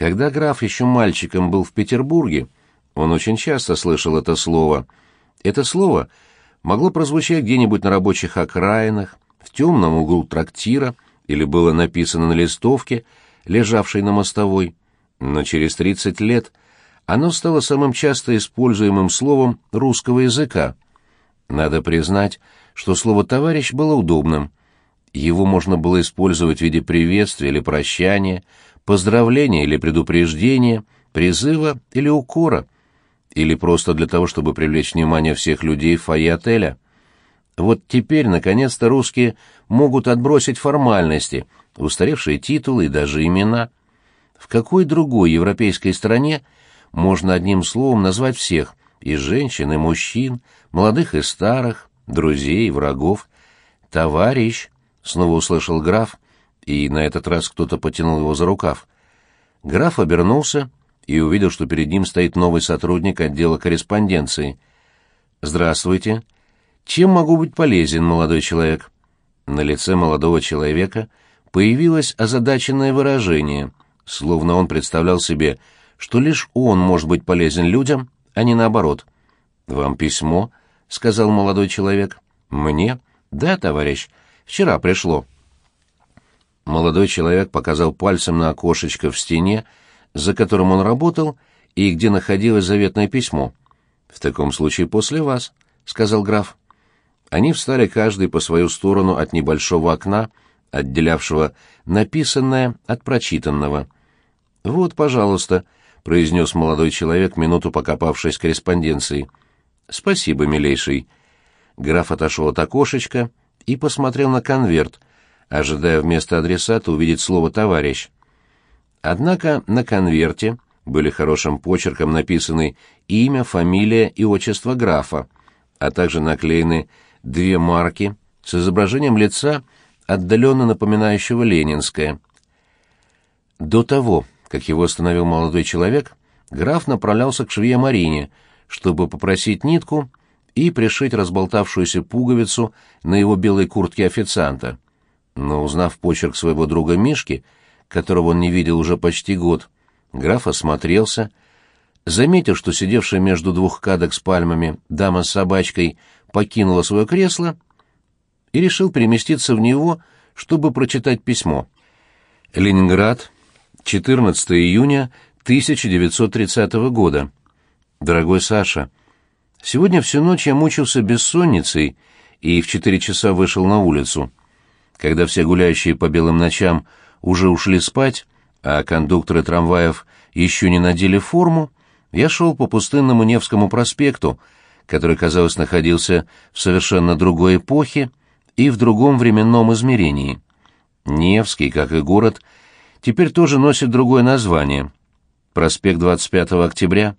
Когда граф еще мальчиком был в Петербурге, он очень часто слышал это слово. Это слово могло прозвучать где-нибудь на рабочих окраинах, в темном углу трактира, или было написано на листовке, лежавшей на мостовой. Но через 30 лет оно стало самым часто используемым словом русского языка. Надо признать, что слово «товарищ» было удобным. Его можно было использовать в виде приветствия или прощания, поздравления или предупреждения, призыва или укора, или просто для того, чтобы привлечь внимание всех людей в фойе отеля. Вот теперь, наконец-то, русские могут отбросить формальности, устаревшие титулы и даже имена. В какой другой европейской стране можно одним словом назвать всех, и женщин, и мужчин, молодых и старых, друзей, врагов? «Товарищ!» — снова услышал граф, и на этот раз кто-то потянул его за рукав. Граф обернулся и увидел, что перед ним стоит новый сотрудник отдела корреспонденции. «Здравствуйте. Чем могу быть полезен, молодой человек?» На лице молодого человека появилось озадаченное выражение, словно он представлял себе, что лишь он может быть полезен людям, а не наоборот. «Вам письмо?» — сказал молодой человек. «Мне?» «Да, товарищ. Вчера пришло». Молодой человек показал пальцем на окошечко в стене, за которым он работал, и где находилось заветное письмо. «В таком случае после вас», — сказал граф. Они встали каждый по свою сторону от небольшого окна, отделявшего написанное от прочитанного. «Вот, пожалуйста», — произнес молодой человек, минуту покопавшись в корреспонденции. «Спасибо, милейший». Граф отошел от окошечка и посмотрел на конверт, ожидая вместо адресата увидеть слово «товарищ». Однако на конверте были хорошим почерком написаны имя, фамилия и отчество графа, а также наклеены две марки с изображением лица, отдаленно напоминающего ленинское. До того, как его остановил молодой человек, граф направлялся к швее Марине, чтобы попросить нитку и пришить разболтавшуюся пуговицу на его белой куртке официанта. Но узнав почерк своего друга Мишки, которого он не видел уже почти год, граф осмотрелся, заметил, что сидевшая между двух кадок с пальмами дама с собачкой покинула свое кресло и решил переместиться в него, чтобы прочитать письмо. Ленинград, 14 июня 1930 года. Дорогой Саша, сегодня всю ночь я мучился бессонницей и в четыре часа вышел на улицу. Когда все гуляющие по белым ночам уже ушли спать, а кондукторы трамваев еще не надели форму, я шел по пустынному Невскому проспекту, который, казалось, находился в совершенно другой эпохе и в другом временном измерении. Невский, как и город, теперь тоже носит другое название — проспект 25 октября.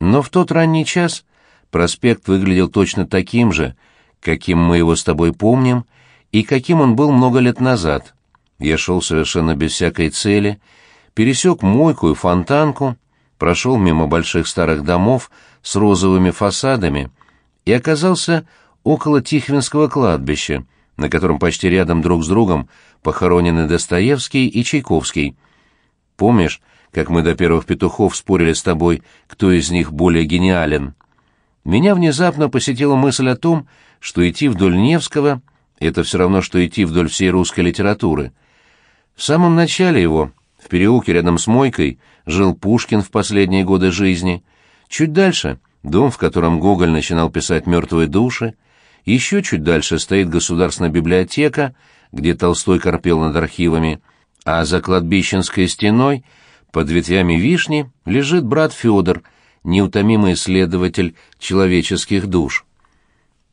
Но в тот ранний час проспект выглядел точно таким же, каким мы его с тобой помним — и каким он был много лет назад. Я шел совершенно без всякой цели, пересек мойку и фонтанку, прошел мимо больших старых домов с розовыми фасадами и оказался около Тихвинского кладбища, на котором почти рядом друг с другом похоронены Достоевский и Чайковский. Помнишь, как мы до первых петухов спорили с тобой, кто из них более гениален? Меня внезапно посетила мысль о том, что идти вдоль Невского это все равно, что идти вдоль всей русской литературы. В самом начале его, в переулке рядом с Мойкой, жил Пушкин в последние годы жизни. Чуть дальше — дом, в котором Гоголь начинал писать «Мертвые души». Еще чуть дальше стоит Государственная библиотека, где Толстой корпел над архивами, а за кладбищенской стеной, под ветвями вишни, лежит брат Федор, неутомимый исследователь человеческих душ.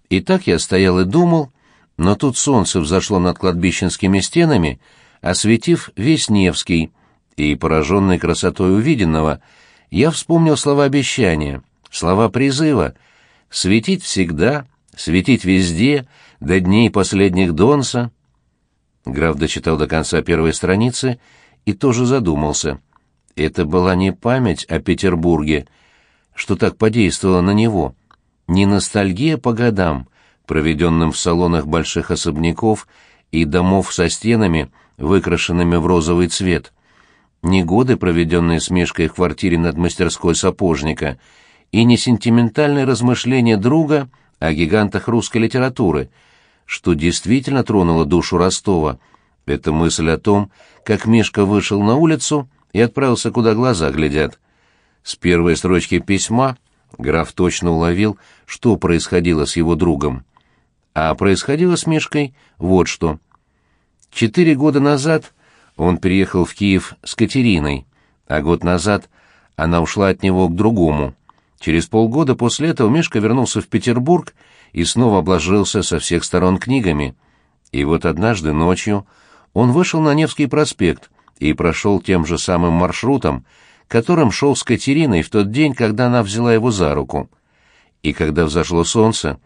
И так я стоял и думал, но тут солнце взошло над кладбищенскими стенами, осветив весь Невский, и, пораженный красотой увиденного, я вспомнил слова обещания, слова призыва «светить всегда», «светить везде», до дней последних Донса. Граф дочитал до конца первой страницы и тоже задумался. Это была не память о Петербурге, что так подействовало на него, не ностальгия по годам, проведенным в салонах больших особняков и домов со стенами, выкрашенными в розовый цвет. ни годы, проведенные с Мишкой в квартире над мастерской сапожника, и не сентиментальные размышления друга о гигантах русской литературы, что действительно тронуло душу Ростова. Это мысль о том, как Мишка вышел на улицу и отправился, куда глаза глядят. С первой строчки письма граф точно уловил, что происходило с его другом. А происходило с Мишкой вот что. Четыре года назад он переехал в Киев с Катериной, а год назад она ушла от него к другому. Через полгода после этого Мишка вернулся в Петербург и снова обложился со всех сторон книгами. И вот однажды ночью он вышел на Невский проспект и прошел тем же самым маршрутом, которым шел с Катериной в тот день, когда она взяла его за руку. И когда взошло солнце,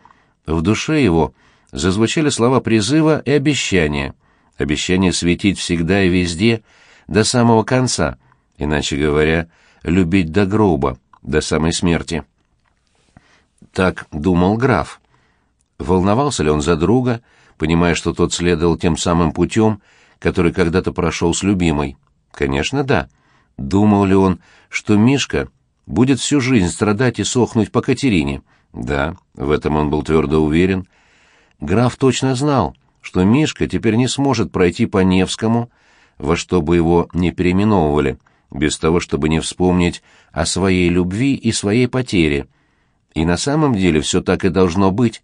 в душе его зазвучали слова призыва и обещания. Обещание светить всегда и везде, до самого конца, иначе говоря, любить до гроба, до самой смерти. Так думал граф. Волновался ли он за друга, понимая, что тот следовал тем самым путем, который когда-то прошел с любимой? Конечно, да. Думал ли он, что Мишка будет всю жизнь страдать и сохнуть по Катерине? Да, в этом он был твердо уверен. Граф точно знал, что Мишка теперь не сможет пройти по Невскому, во что бы его не переименовывали, без того, чтобы не вспомнить о своей любви и своей потере. И на самом деле все так и должно быть.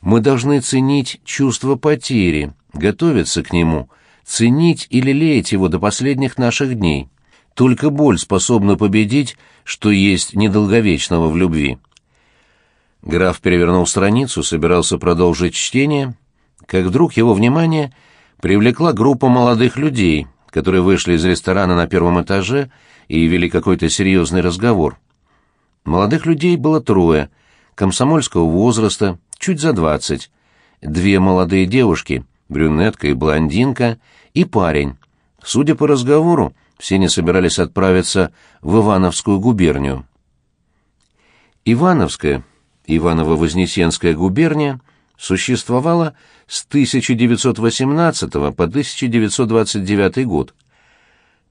Мы должны ценить чувство потери, готовиться к нему, ценить и лелеять его до последних наших дней. Только боль способна победить, что есть недолговечного в любви. Граф перевернул страницу, собирался продолжить чтение, как вдруг его внимание привлекла группа молодых людей, которые вышли из ресторана на первом этаже и вели какой-то серьезный разговор. Молодых людей было трое, комсомольского возраста, чуть за двадцать. Две молодые девушки, брюнетка и блондинка, и парень. Судя по разговору, все не собирались отправиться в Ивановскую губернию. Ивановская, Иваново-Вознесенская губерния существовала с 1918 по 1929 год.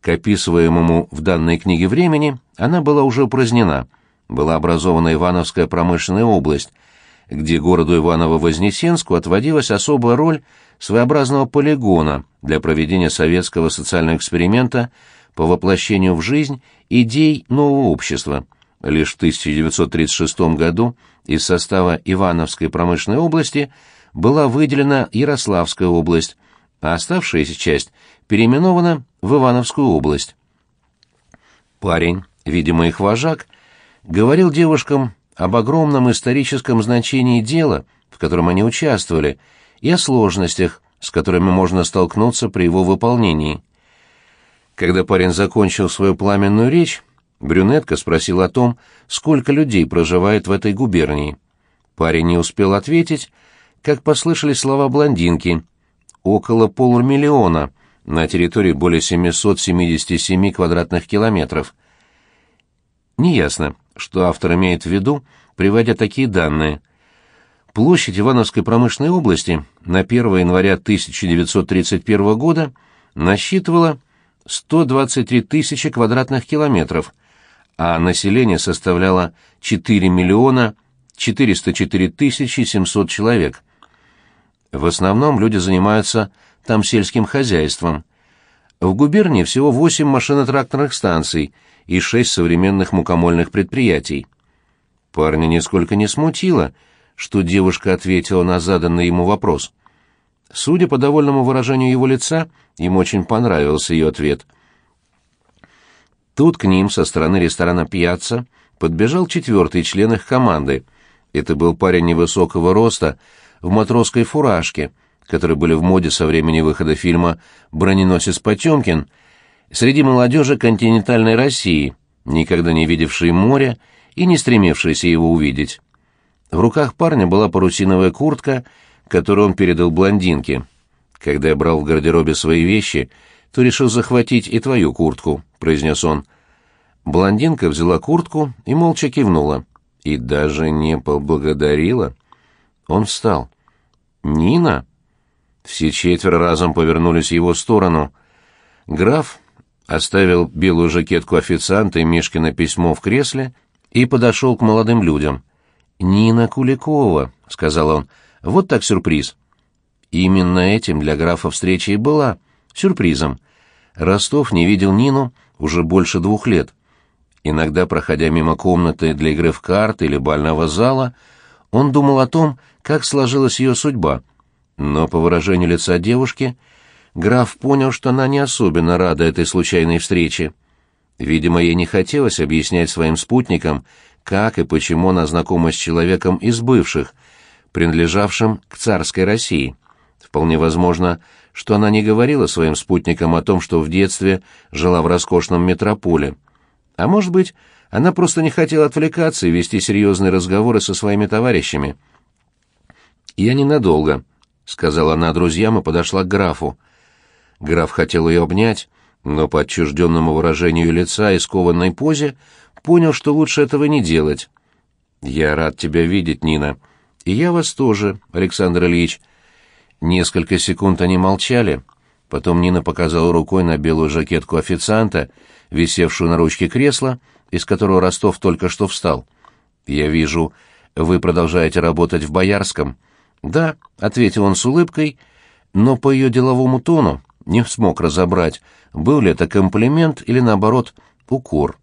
К описываемому в данной книге времени она была уже упразднена. Была образована Ивановская промышленная область, где городу Иваново-Вознесенску отводилась особая роль своеобразного полигона для проведения советского социального эксперимента по воплощению в жизнь идей нового общества. Лишь в 1936 году из состава Ивановской промышленной области была выделена Ярославская область, а оставшаяся часть переименована в Ивановскую область. Парень, видимо их вожак, говорил девушкам об огромном историческом значении дела, в котором они участвовали, и о сложностях, с которыми можно столкнуться при его выполнении. Когда парень закончил свою пламенную речь, Брюнетка спросил о том, сколько людей проживает в этой губернии. Парень не успел ответить, как послышались слова блондинки. Около полумиллиона на территории более 777 квадратных километров. Неясно, что автор имеет в виду, приводя такие данные. Площадь Ивановской промышленной области на 1 января 1931 года насчитывала 123 тысячи квадратных километров, а население составляло 4 миллиона 404 тысячи 700 человек. В основном люди занимаются там сельским хозяйством. В губернии всего 8 машино-тракторных станций и 6 современных мукомольных предприятий. Парня нисколько не смутило, что девушка ответила на заданный ему вопрос. Судя по довольному выражению его лица, ему очень понравился ее ответ — Тут к ним со стороны ресторана «Пьяцца» подбежал четвертый член их команды. Это был парень невысокого роста, в матросской фуражке, которые были в моде со времени выхода фильма «Броненосец Потемкин», среди молодежи континентальной России, никогда не видевшей моря и не стремившейся его увидеть. В руках парня была парусиновая куртка, которую он передал блондинке. Когда я брал в гардеробе свои вещи, то решил захватить и твою куртку», — произнес он. Блондинка взяла куртку и молча кивнула. И даже не поблагодарила. Он встал. «Нина?» Все четверо разом повернулись в его сторону. Граф оставил белую жакетку официанта и Мишкино письмо в кресле и подошел к молодым людям. «Нина Куликова», — сказал он, — «вот так сюрприз». Именно этим для графа встреча и была, сюрпризом. Ростов не видел Нину уже больше двух лет. Иногда, проходя мимо комнаты для игры в карты или бального зала, он думал о том, как сложилась ее судьба. Но по выражению лица девушки, граф понял, что она не особенно рада этой случайной встрече. Видимо, ей не хотелось объяснять своим спутникам, как и почему она знакома с человеком из бывших, принадлежавшим к царской России. Вполне возможно, что она не говорила своим спутникам о том, что в детстве жила в роскошном метрополе. А может быть, она просто не хотела отвлекаться и вести серьезные разговоры со своими товарищами. «Я ненадолго», — сказала она друзьям и подошла к графу. Граф хотел ее обнять, но по отчужденному выражению лица и скованной позе понял, что лучше этого не делать. «Я рад тебя видеть, Нина. И я вас тоже, Александр Ильич». Несколько секунд они молчали. Потом Нина показала рукой на белую жакетку официанта, висевшую на ручке кресла, из которого Ростов только что встал. «Я вижу, вы продолжаете работать в Боярском». «Да», — ответил он с улыбкой, но по ее деловому тону не смог разобрать, был ли это комплимент или, наоборот, укор.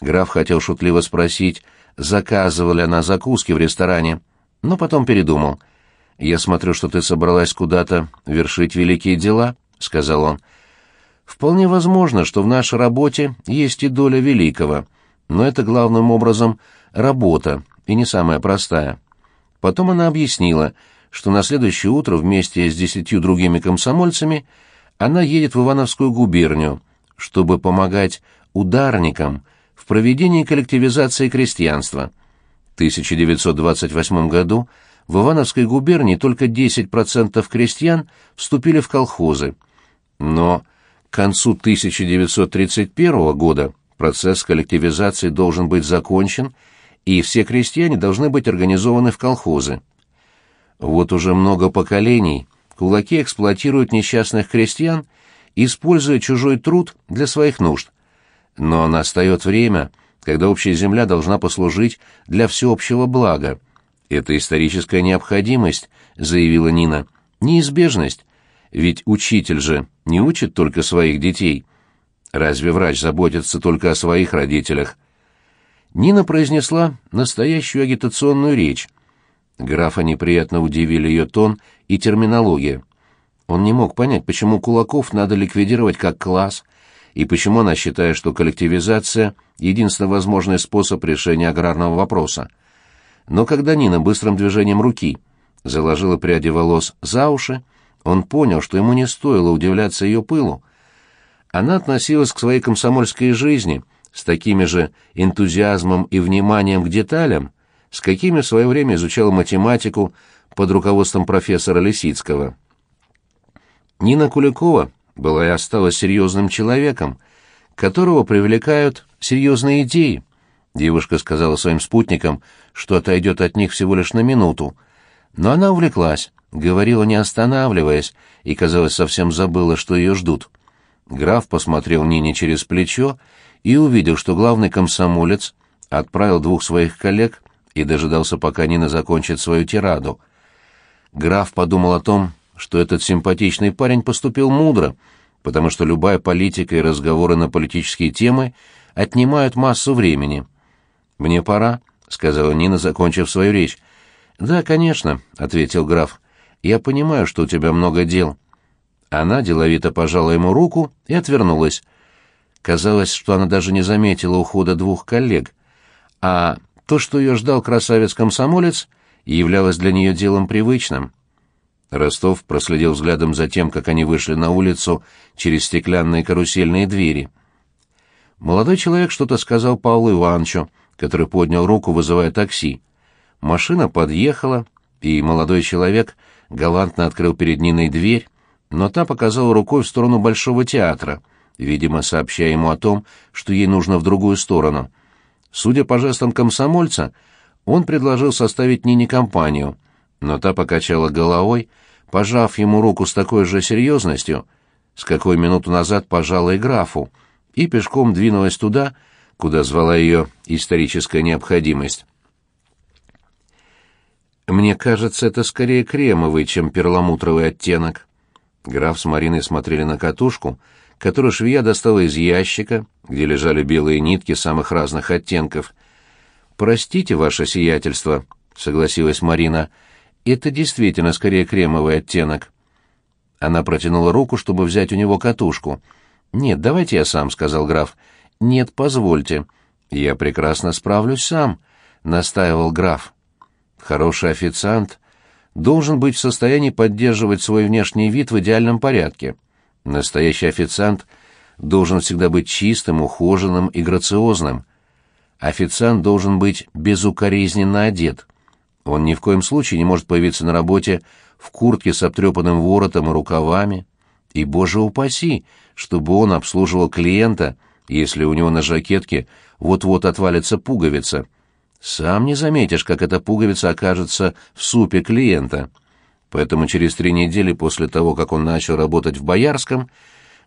Граф хотел шутливо спросить, заказывала ли она закуски в ресторане, но потом передумал. «Я смотрю, что ты собралась куда-то вершить великие дела», — сказал он. «Вполне возможно, что в нашей работе есть и доля великого, но это главным образом работа, и не самая простая». Потом она объяснила, что на следующее утро вместе с десятью другими комсомольцами она едет в Ивановскую губернию, чтобы помогать ударникам в проведении коллективизации крестьянства. В 1928 году в Ивановской губернии только 10% крестьян вступили в колхозы. Но к концу 1931 года процесс коллективизации должен быть закончен, и все крестьяне должны быть организованы в колхозы. Вот уже много поколений кулаки эксплуатируют несчастных крестьян, используя чужой труд для своих нужд. Но настает время, когда общая земля должна послужить для всеобщего блага. «Это историческая необходимость», — заявила Нина. «Неизбежность. Ведь учитель же не учит только своих детей. Разве врач заботится только о своих родителях?» Нина произнесла настоящую агитационную речь. Графа неприятно удивили ее тон и терминология. Он не мог понять, почему кулаков надо ликвидировать как класс, и почему она считает, что коллективизация — единственный возможный способ решения аграрного вопроса. Но когда Нина быстрым движением руки заложила пряди волос за уши, он понял, что ему не стоило удивляться ее пылу. Она относилась к своей комсомольской жизни с такими же энтузиазмом и вниманием к деталям, с какими в свое время изучала математику под руководством профессора Лисицкого. Нина Куликова была и осталась серьезным человеком, которого привлекают серьезные идеи. Девушка сказала своим спутникам, что отойдет от них всего лишь на минуту, но она увлеклась, говорила не останавливаясь, и, казалось, совсем забыла, что ее ждут. Граф посмотрел Нине через плечо и увидел, что главный комсомолец отправил двух своих коллег и дожидался, пока Нина закончит свою тираду. Граф подумал о том, что этот симпатичный парень поступил мудро, потому что любая политика и разговоры на политические темы отнимают массу времени. «Мне пора», — сказала Нина, закончив свою речь. «Да, конечно», — ответил граф. «Я понимаю, что у тебя много дел». Она деловито пожала ему руку и отвернулась. Казалось, что она даже не заметила ухода двух коллег, а то, что ее ждал красавец-комсомолец, являлось для нее делом привычным. Ростов проследил взглядом за тем, как они вышли на улицу через стеклянные карусельные двери. Молодой человек что-то сказал Павлу Ивановичу, который поднял руку, вызывая такси. Машина подъехала, и молодой человек галантно открыл перед Ниной дверь, но та показала рукой в сторону Большого театра, видимо, сообщая ему о том, что ей нужно в другую сторону. Судя по жестам комсомольца, он предложил составить Нине компанию, но та покачала головой, пожав ему руку с такой же серьезностью, с какой минуту назад пожала и графу, и пешком двинулась туда, куда звала ее историческая необходимость. «Мне кажется, это скорее кремовый, чем перламутровый оттенок». Граф с Мариной смотрели на катушку, которую швея достала из ящика, где лежали белые нитки самых разных оттенков. «Простите, ваше сиятельство», — согласилась Марина, — «это действительно скорее кремовый оттенок». Она протянула руку, чтобы взять у него катушку. «Нет, давайте я сам», — сказал граф. «Нет, позвольте. Я прекрасно справлюсь сам», — настаивал граф. Хороший официант должен быть в состоянии поддерживать свой внешний вид в идеальном порядке. Настоящий официант должен всегда быть чистым, ухоженным и грациозным. Официант должен быть безукоризненно одет. Он ни в коем случае не может появиться на работе в куртке с обтрепанным воротом и рукавами. И, боже упаси, чтобы он обслуживал клиента, если у него на жакетке вот-вот отвалится пуговица. Сам не заметишь, как эта пуговица окажется в супе клиента. Поэтому через три недели после того, как он начал работать в Боярском,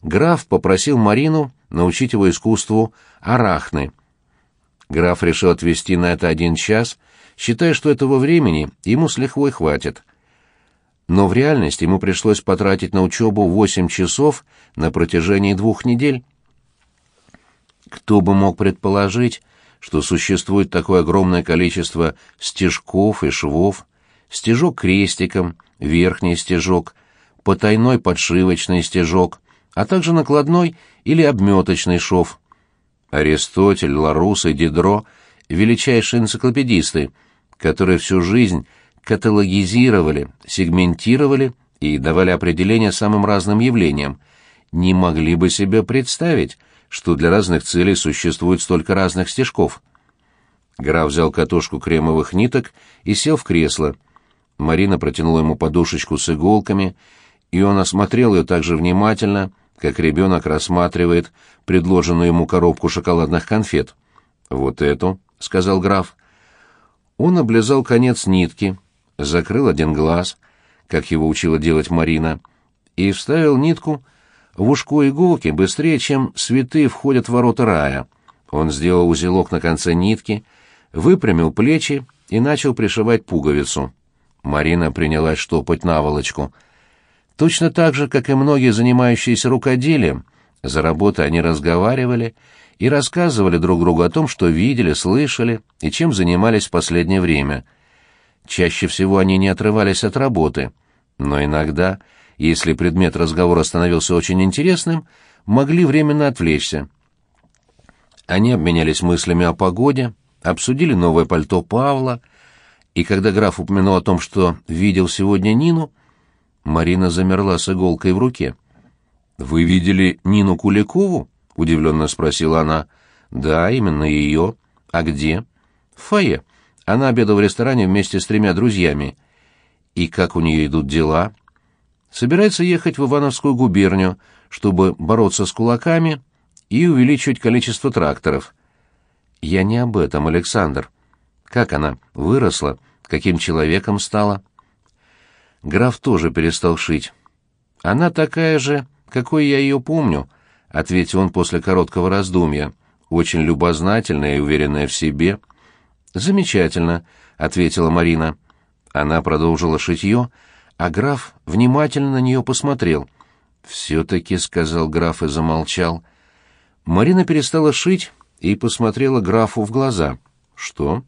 граф попросил Марину научить его искусству арахны. Граф решил отвести на это один час, считая, что этого времени ему с лихвой хватит. Но в реальности ему пришлось потратить на учебу восемь часов на протяжении двух недель. Кто бы мог предположить, что существует такое огромное количество стежков и швов, стежок крестиком, верхний стежок, потайной подшивочный стежок, а также накладной или обметочный шов. Аристотель, Ларус и Дидро — величайшие энциклопедисты, которые всю жизнь каталогизировали, сегментировали и давали определения самым разным явлениям, не могли бы себе представить, что для разных целей существует столько разных стежков. Граф взял катушку кремовых ниток и сел в кресло. Марина протянула ему подушечку с иголками, и он осмотрел ее так же внимательно, как ребенок рассматривает предложенную ему коробку шоколадных конфет. «Вот эту», — сказал граф. Он облизал конец нитки, закрыл один глаз, как его учила делать Марина, и вставил нитку в ушко иголки быстрее, чем святые входят в ворота рая. Он сделал узелок на конце нитки, выпрямил плечи и начал пришивать пуговицу. Марина принялась штопать наволочку. Точно так же, как и многие занимающиеся рукоделием, за работой они разговаривали и рассказывали друг другу о том, что видели, слышали и чем занимались в последнее время. Чаще всего они не отрывались от работы, но иногда если предмет разговора становился очень интересным, могли временно отвлечься. Они обменялись мыслями о погоде, обсудили новое пальто Павла, и когда граф упомянул о том, что видел сегодня Нину, Марина замерла с иголкой в руке. «Вы видели Нину Куликову?» — удивленно спросила она. «Да, именно ее. А где?» «В фойе. Она обедала в ресторане вместе с тремя друзьями. И как у нее идут дела?» Собирается ехать в Ивановскую губернию, чтобы бороться с кулаками и увеличивать количество тракторов. Я не об этом, Александр. Как она выросла, каким человеком стала? Граф тоже перестал шить. Она такая же, какой я ее помню, ответил он после короткого раздумья, очень любознательная и уверенная в себе. Замечательно, ответила Марина. Она продолжила шитье, а граф внимательно на нее посмотрел. «Все-таки», — сказал граф и замолчал. Марина перестала шить и посмотрела графу в глаза. «Что?»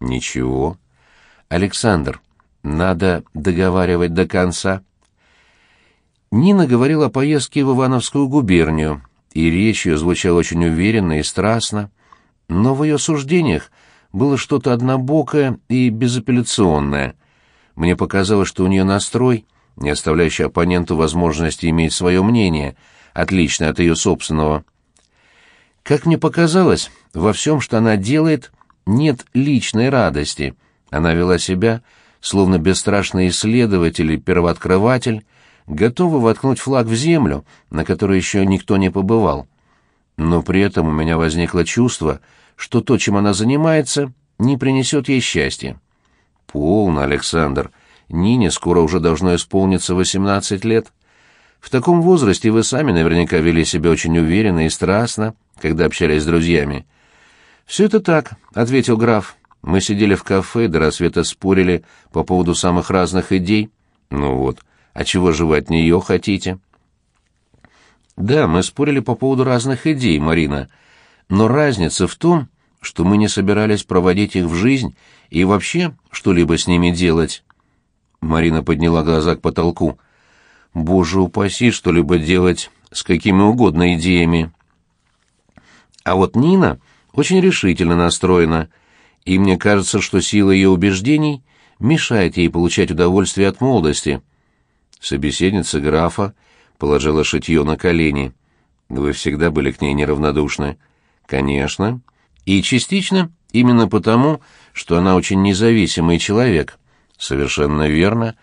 «Ничего». «Александр, надо договаривать до конца». Нина говорила о поездке в Ивановскую губернию, и речь ее звучала очень уверенно и страстно, но в ее суждениях было что-то однобокое и безапелляционное — мне показалось, что у нее настрой, не оставляющий оппоненту возможности иметь свое мнение, отличное от ее собственного. Как мне показалось, во всем, что она делает, нет личной радости. Она вела себя, словно бесстрашный исследователь и первооткрыватель, готовый воткнуть флаг в землю, на которой еще никто не побывал. Но при этом у меня возникло чувство, что то, чем она занимается, не принесет ей счастья. Полно, Александр. Нине скоро уже должно исполниться восемнадцать лет. В таком возрасте вы сами наверняка вели себя очень уверенно и страстно, когда общались с друзьями. «Все это так», — ответил граф. «Мы сидели в кафе, до рассвета спорили по поводу самых разных идей. Ну вот, а чего же вы от нее хотите?» «Да, мы спорили по поводу разных идей, Марина. Но разница в том, что мы не собирались проводить их в жизнь и вообще что-либо с ними делать». Марина подняла глаза к потолку. «Боже упаси, что-либо делать с какими угодно идеями». А вот Нина очень решительно настроена, и мне кажется, что сила ее убеждений мешает ей получать удовольствие от молодости. Собеседница графа положила шитье на колени. Вы всегда были к ней неравнодушны. Конечно. И частично именно потому, что она очень независимый человек. Совершенно верно.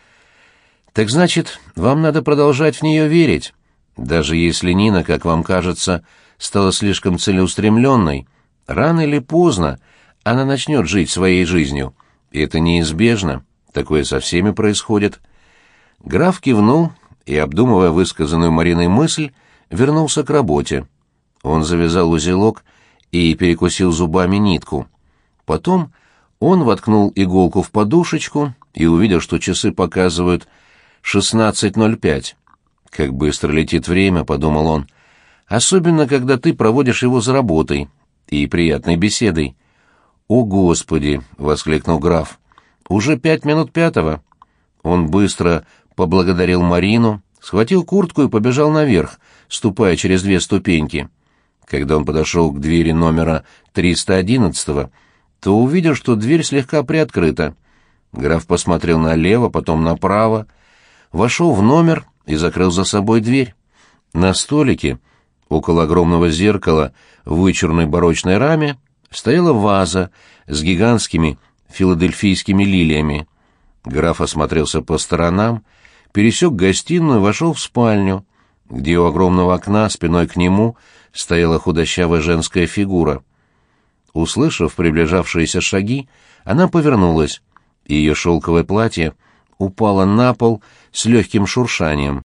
Так значит, вам надо продолжать в нее верить. Даже если Нина, как вам кажется, стала слишком целеустремленной, рано или поздно она начнет жить своей жизнью. И это неизбежно. Такое со всеми происходит. Граф кивнул и, обдумывая высказанную Мариной мысль, вернулся к работе. Он завязал узелок и перекусил зубами нитку. Потом он воткнул иголку в подушечку и увидел, что часы показывают 16.05. «Как быстро летит время», — подумал он, — «особенно, когда ты проводишь его за работой и приятной беседой». «О, Господи!» — воскликнул граф. «Уже пять минут пятого». Он быстро поблагодарил Марину, схватил куртку и побежал наверх, ступая через две ступеньки. Когда он подошел к двери номера 311 то увидел, что дверь слегка приоткрыта. Граф посмотрел налево, потом направо, вошел в номер и закрыл за собой дверь. На столике, около огромного зеркала в вычурной барочной раме, стояла ваза с гигантскими филадельфийскими лилиями. Граф осмотрелся по сторонам, пересек гостиную и вошел в спальню, где у огромного окна спиной к нему стояла худощавая женская фигура. Услышав приближавшиеся шаги, она повернулась, и ее шелковое платье упало на пол с легким шуршанием.